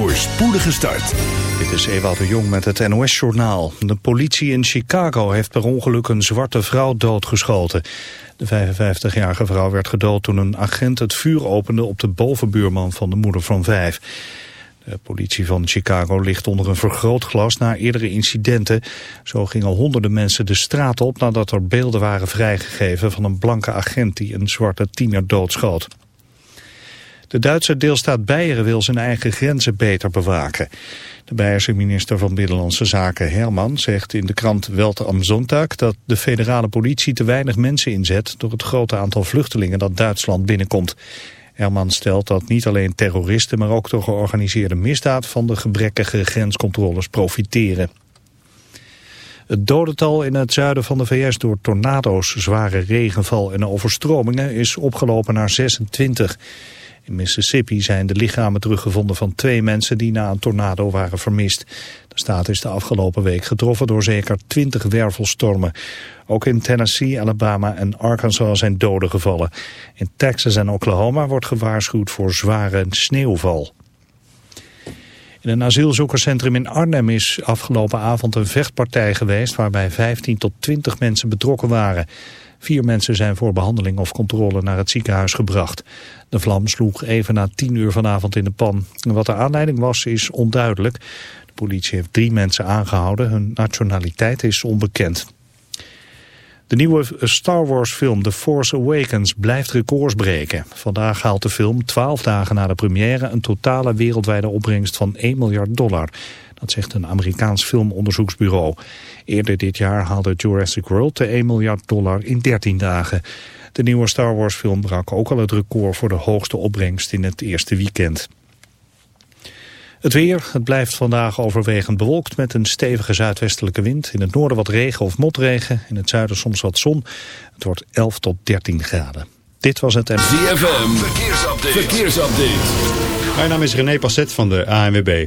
voor spoedige start. Dit is Ewout de Jong met het NOS-journaal. De politie in Chicago heeft per ongeluk een zwarte vrouw doodgeschoten. De 55-jarige vrouw werd gedood toen een agent het vuur opende op de bovenbuurman van de moeder van vijf. De politie van Chicago ligt onder een vergrootglas na eerdere incidenten. Zo gingen honderden mensen de straat op nadat er beelden waren vrijgegeven van een blanke agent die een zwarte tiener doodschoot. De Duitse deelstaat Beieren wil zijn eigen grenzen beter bewaken. De Beierse minister van Binnenlandse Zaken Herman zegt in de krant Welt am Sonntag dat de federale politie te weinig mensen inzet door het grote aantal vluchtelingen dat Duitsland binnenkomt. Herman stelt dat niet alleen terroristen, maar ook de georganiseerde misdaad van de gebrekkige grenscontroles profiteren. Het dodental in het zuiden van de VS door tornado's, zware regenval en overstromingen is opgelopen naar 26. In Mississippi zijn de lichamen teruggevonden van twee mensen die na een tornado waren vermist. De staat is de afgelopen week getroffen door zeker 20 wervelstormen. Ook in Tennessee, Alabama en Arkansas zijn doden gevallen. In Texas en Oklahoma wordt gewaarschuwd voor zware sneeuwval. In een asielzoekerscentrum in Arnhem is afgelopen avond een vechtpartij geweest waarbij 15 tot 20 mensen betrokken waren. Vier mensen zijn voor behandeling of controle naar het ziekenhuis gebracht. De vlam sloeg even na tien uur vanavond in de pan. Wat de aanleiding was is onduidelijk. De politie heeft drie mensen aangehouden. Hun nationaliteit is onbekend. De nieuwe Star Wars film The Force Awakens blijft records breken. Vandaag haalt de film, twaalf dagen na de première, een totale wereldwijde opbrengst van 1 miljard dollar. Dat zegt een Amerikaans filmonderzoeksbureau. Eerder dit jaar haalde Jurassic World de 1 miljard dollar in 13 dagen. De nieuwe Star Wars film brak ook al het record voor de hoogste opbrengst in het eerste weekend. Het weer, het blijft vandaag overwegend bewolkt met een stevige zuidwestelijke wind. In het noorden wat regen of motregen, in het zuiden soms wat zon. Het wordt 11 tot 13 graden. Dit was het... ZFM, verkeersupdate. verkeersupdate. Mijn naam is René Passet van de ANWB.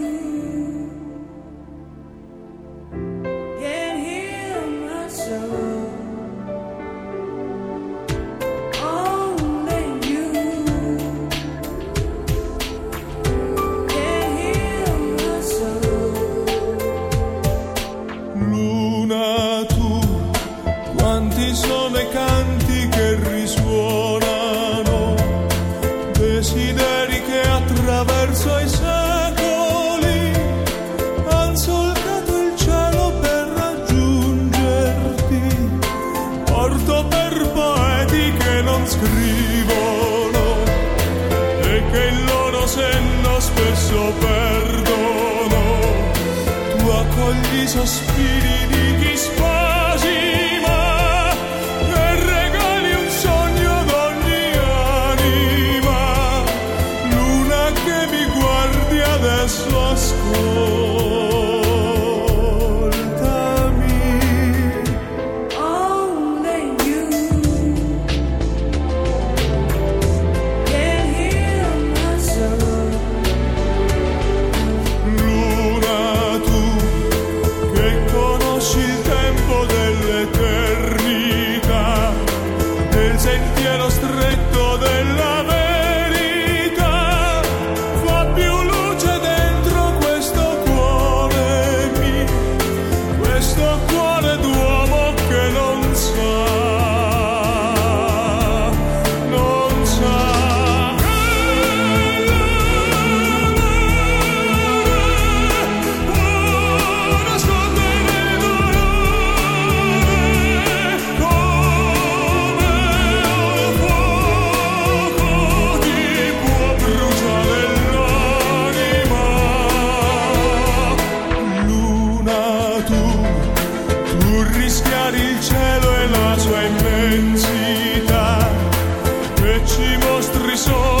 mischiare il cielo e la sua immensità, che ci mostri solo.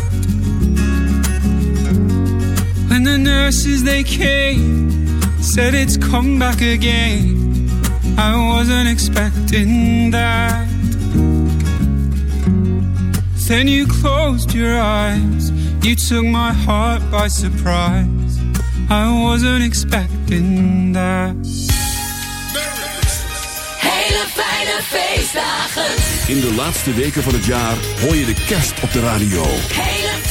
When the nurses they came, said it's come back again. I wasn't expecting that. Then you closed your eyes, you took my heart by surprise. I wasn't expecting that. Hele fijne feestdagen. In de laatste weken van het jaar hoor je de kerst op de radio. Hele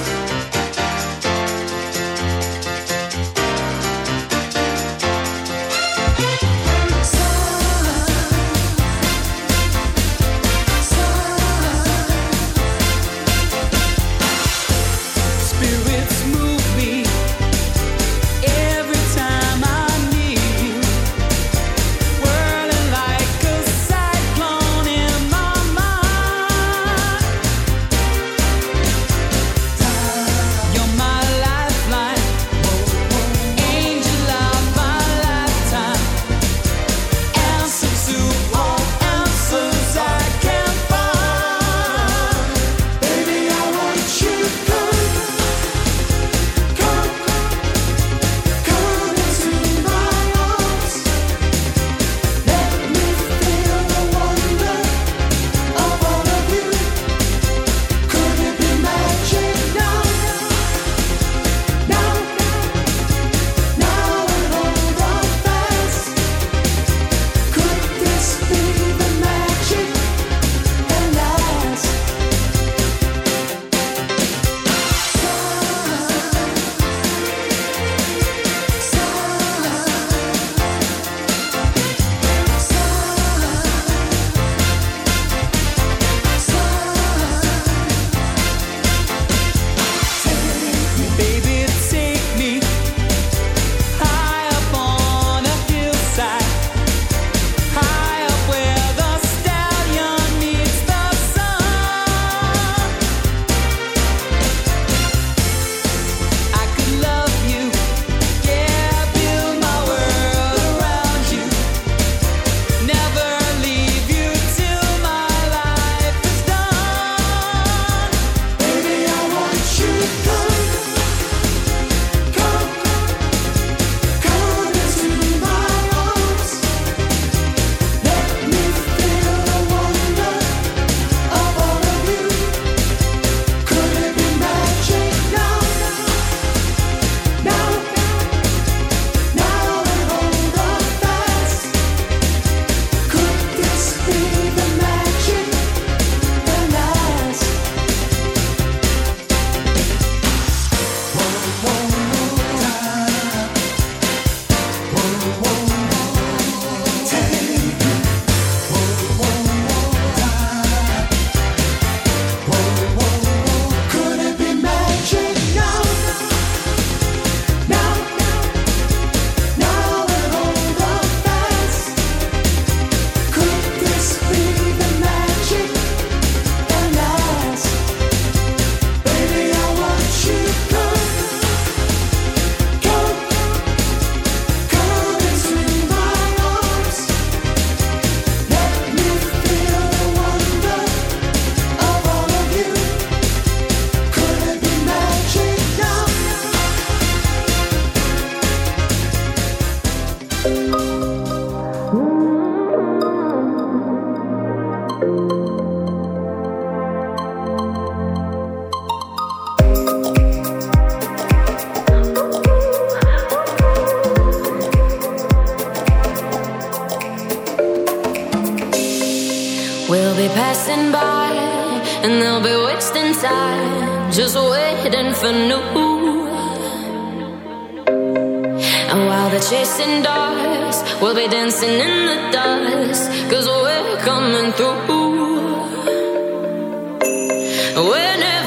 Whenever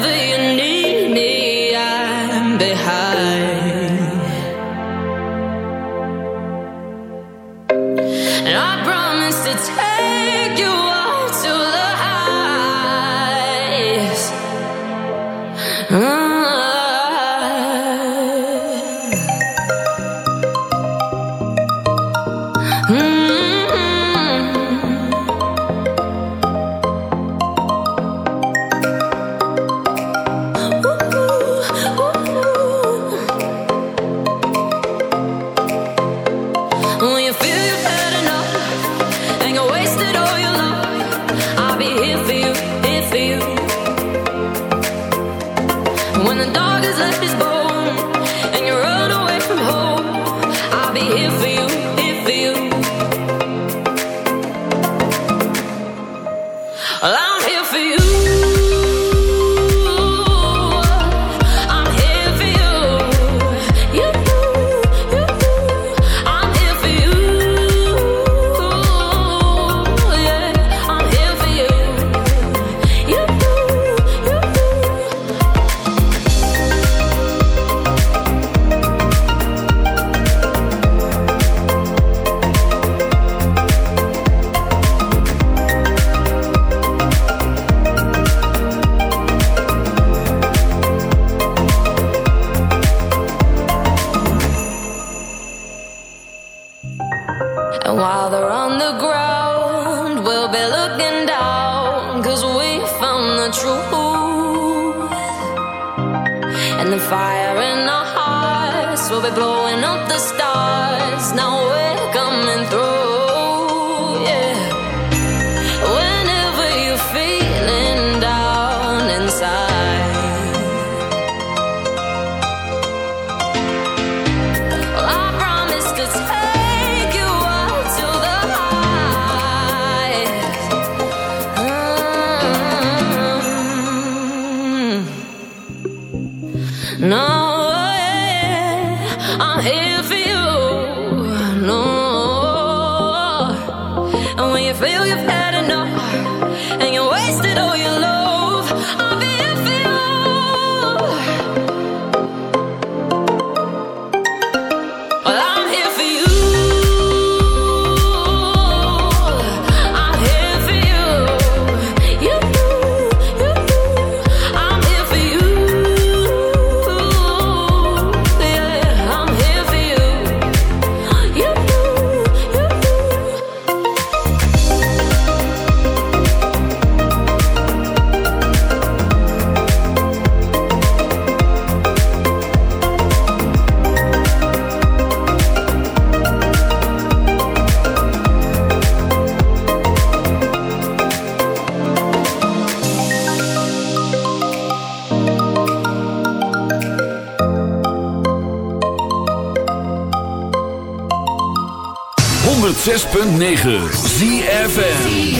106.9 ZFN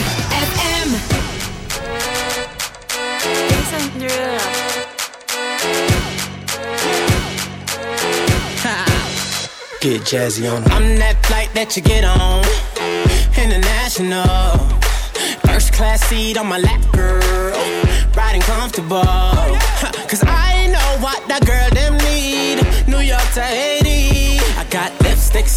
Get jazzy on. I'm that flight that you get on. International. First class seat on my lap, girl. Riding comfortable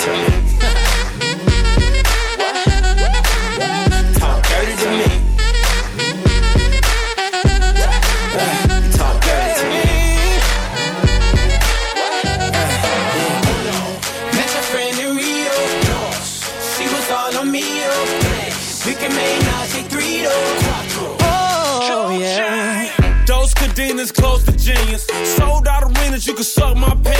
Talk dirty to me. Talk dirty to me. Met your friend in Rio. She was all on me. We can make three Oh, yeah. Those cadenas close to genius. Sold out arenas, you can suck my penis.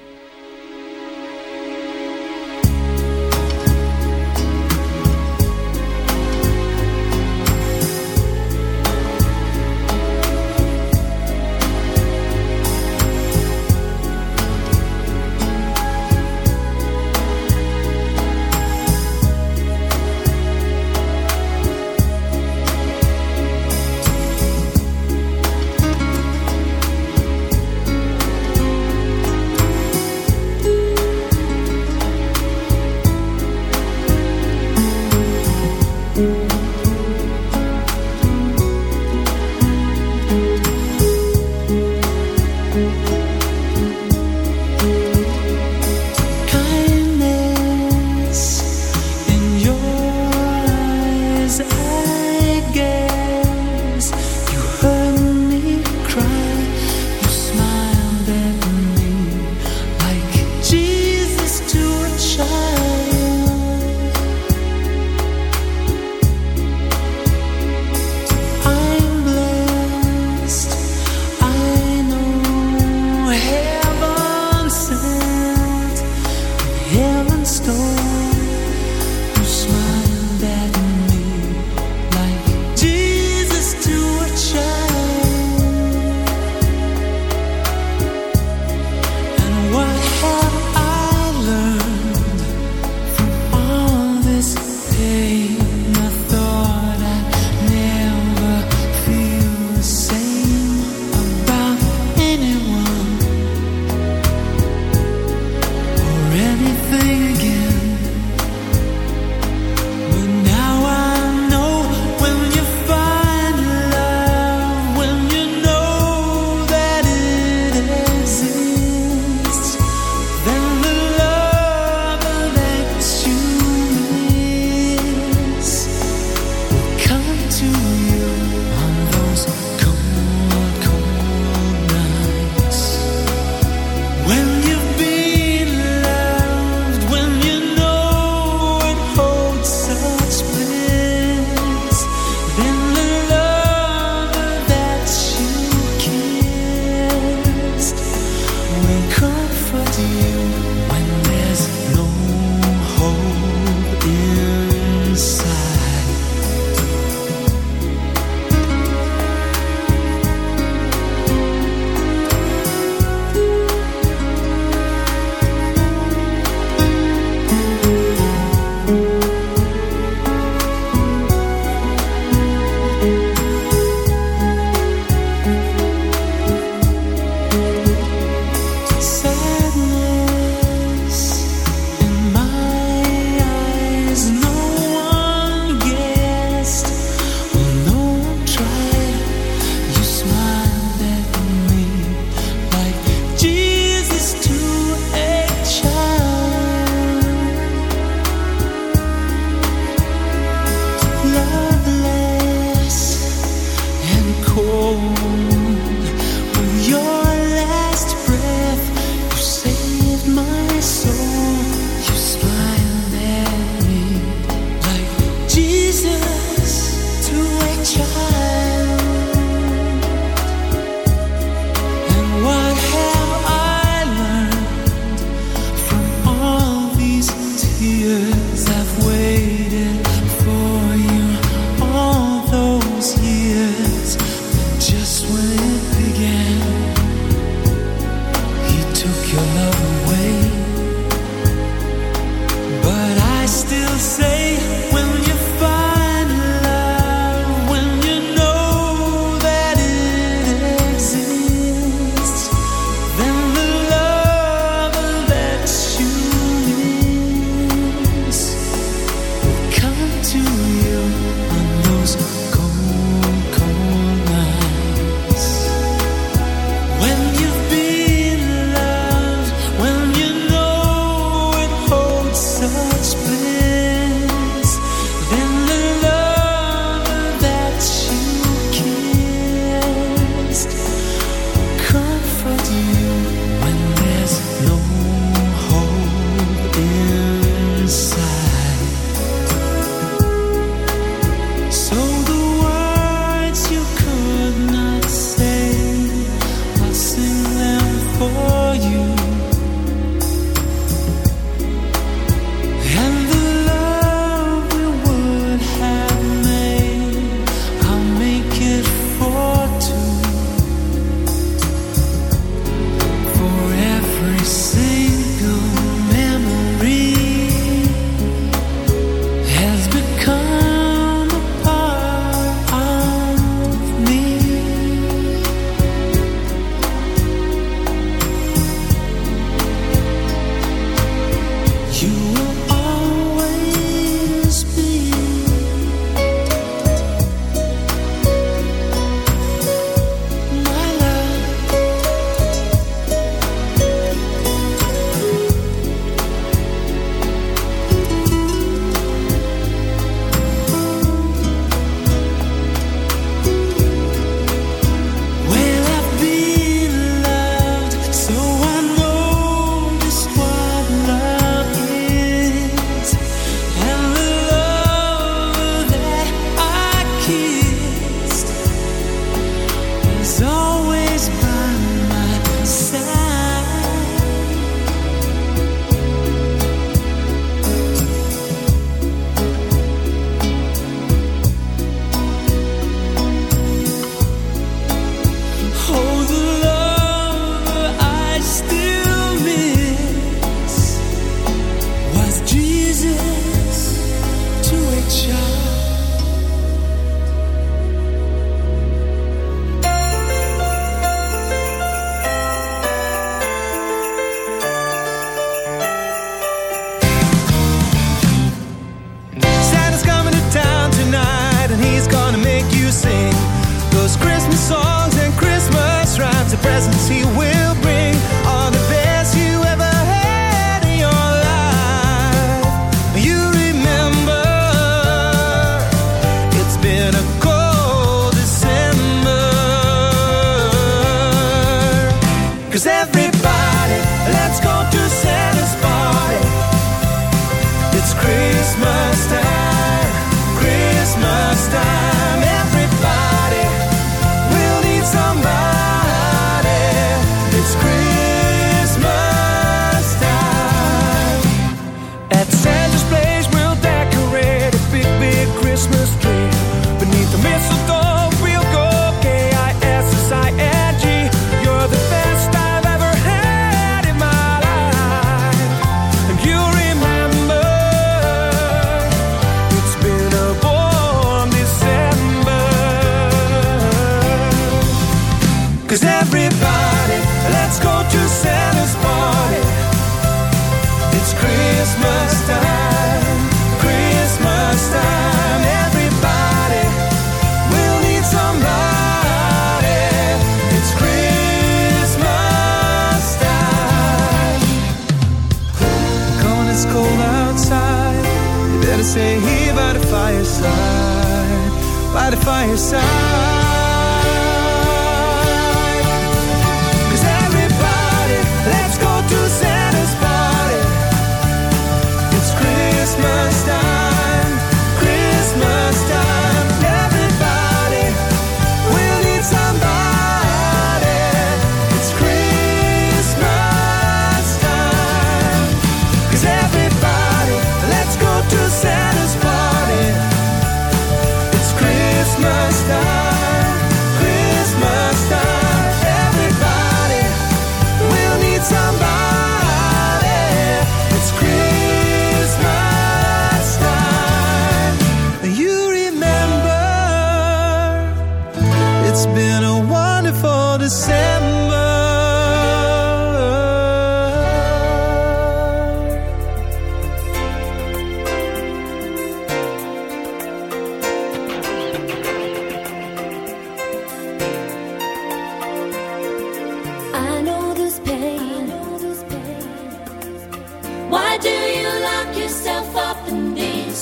The fireside.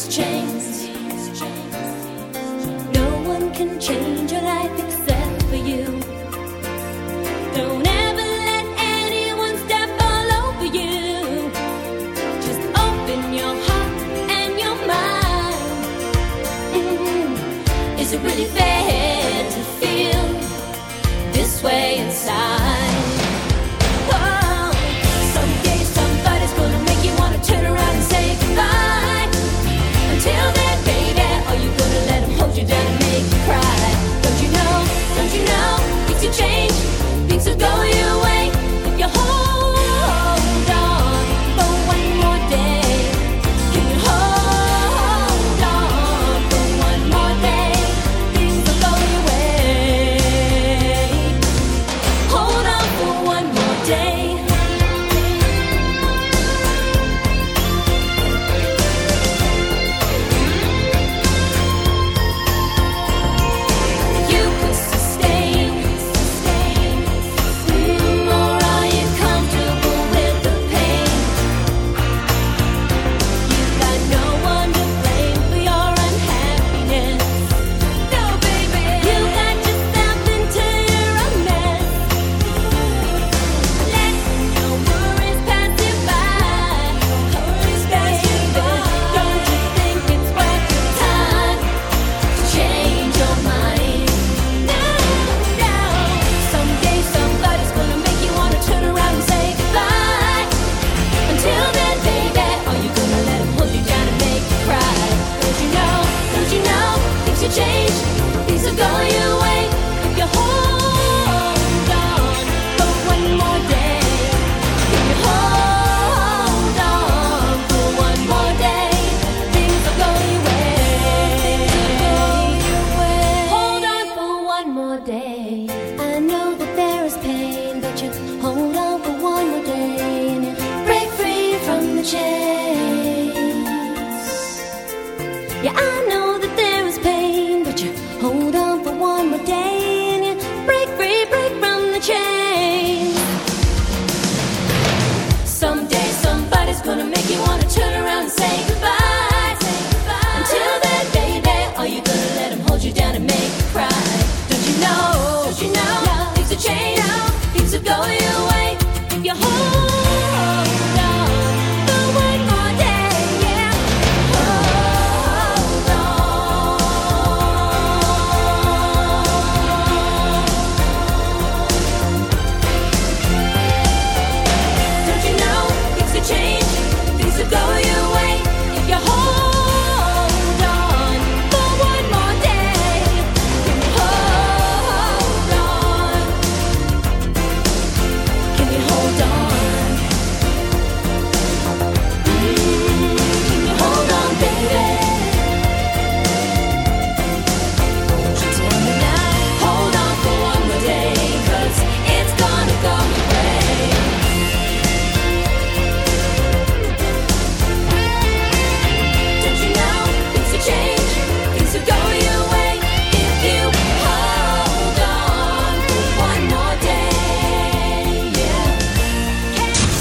These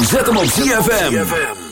Zet hem op ZFM.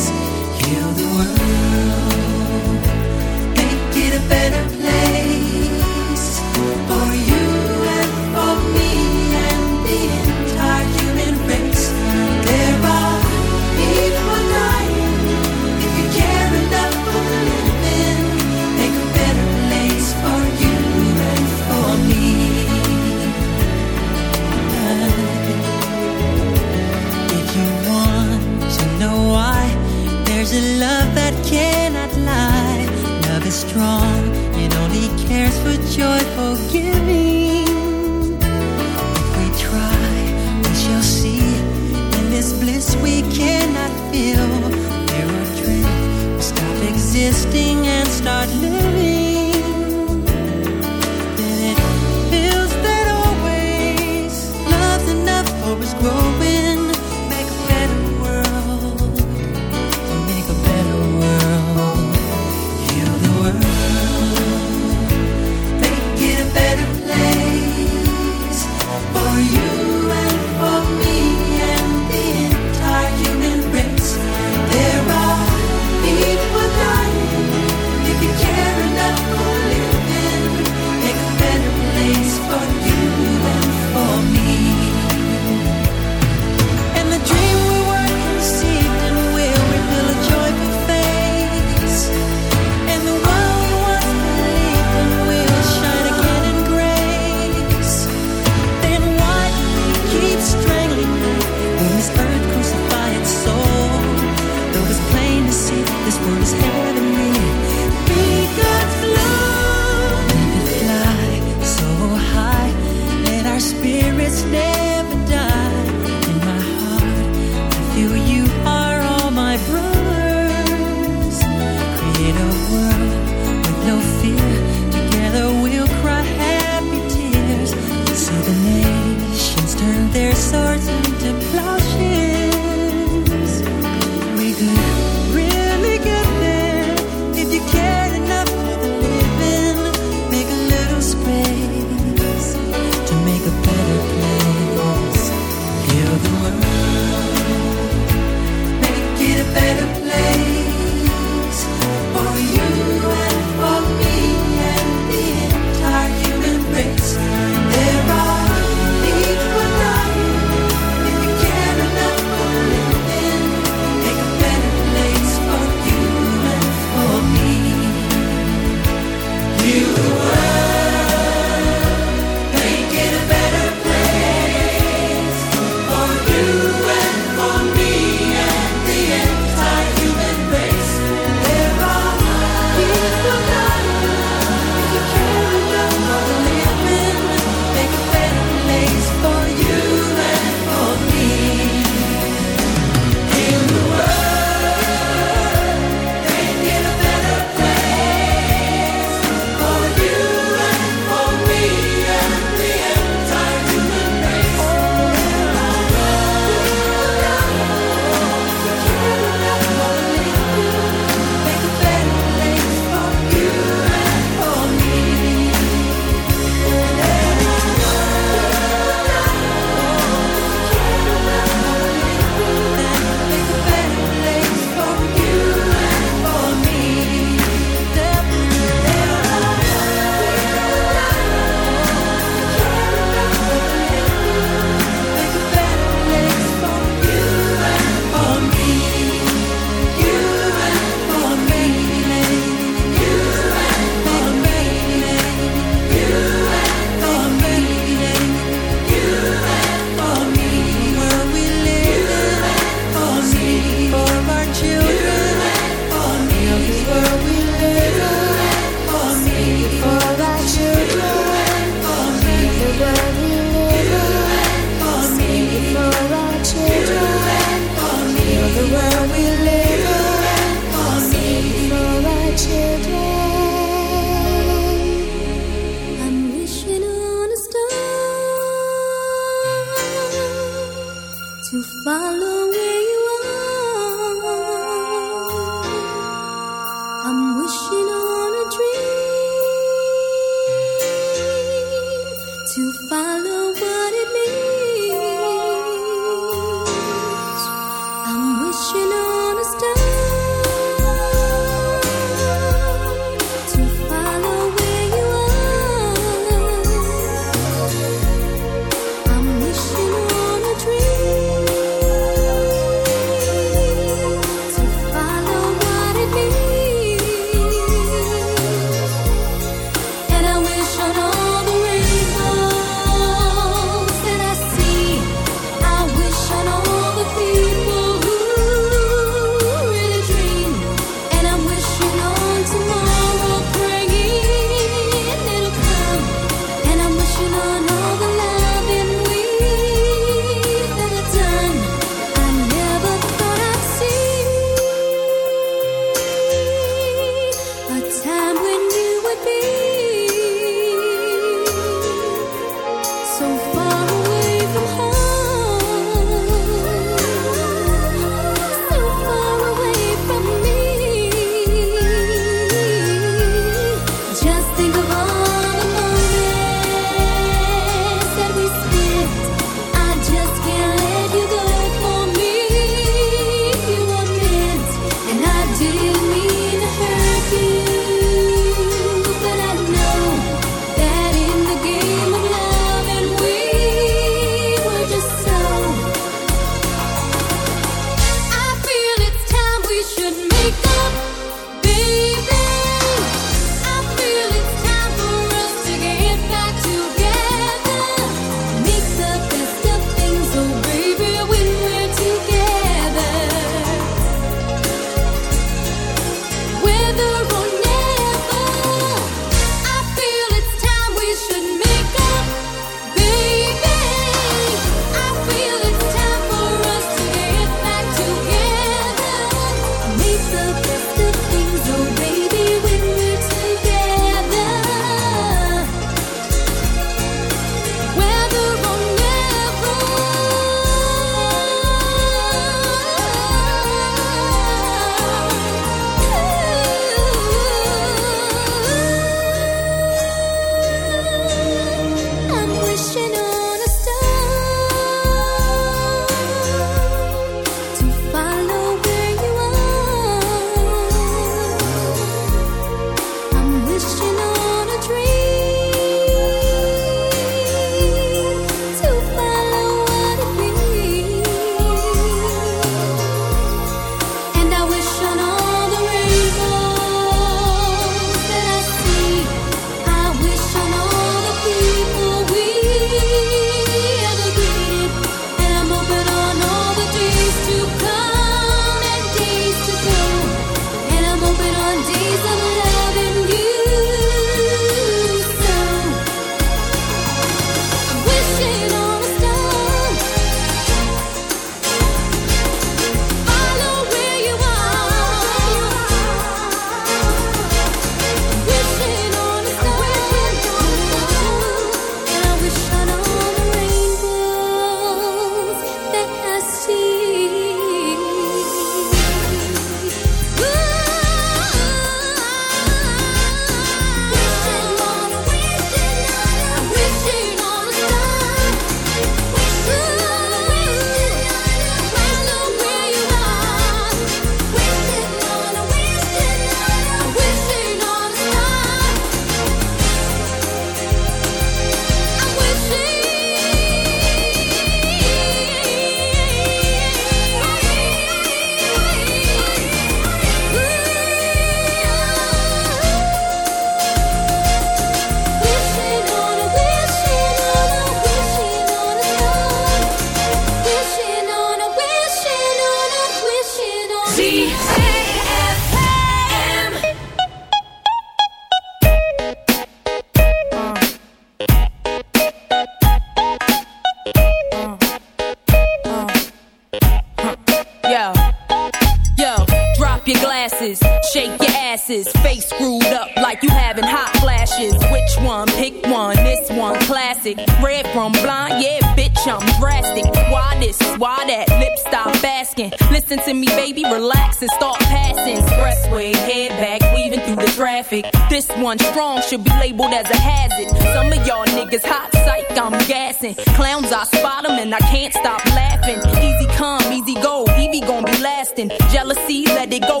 your glasses, shake your asses, face screwed up like you having hot flashes. Which one? Pick one. This one classic. Red from blind, yeah, bitch, I'm drastic. Why this? Why that? Lip stop asking. Listen to me, baby, relax and start passing. Expressway, head back, weaving through the traffic. This one strong should be labeled as a hazard. Some of y'all niggas hot psych, I'm gassing. Clowns, I spot 'em and I can't stop laughing. Easy come, easy go, Evie gon' be lasting. Jealousy, let it go,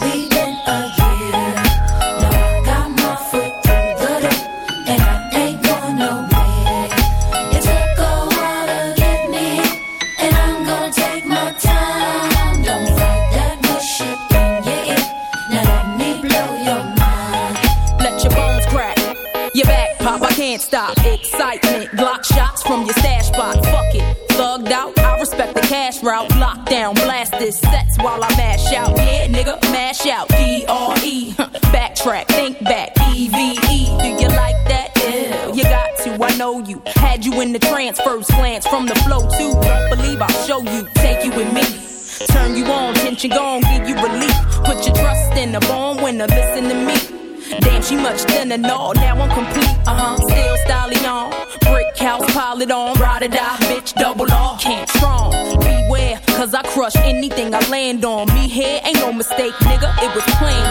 Ride or die, bitch, double R. Can't strong. Beware, cause I crush anything I land on. Me here ain't no mistake, nigga, it was planned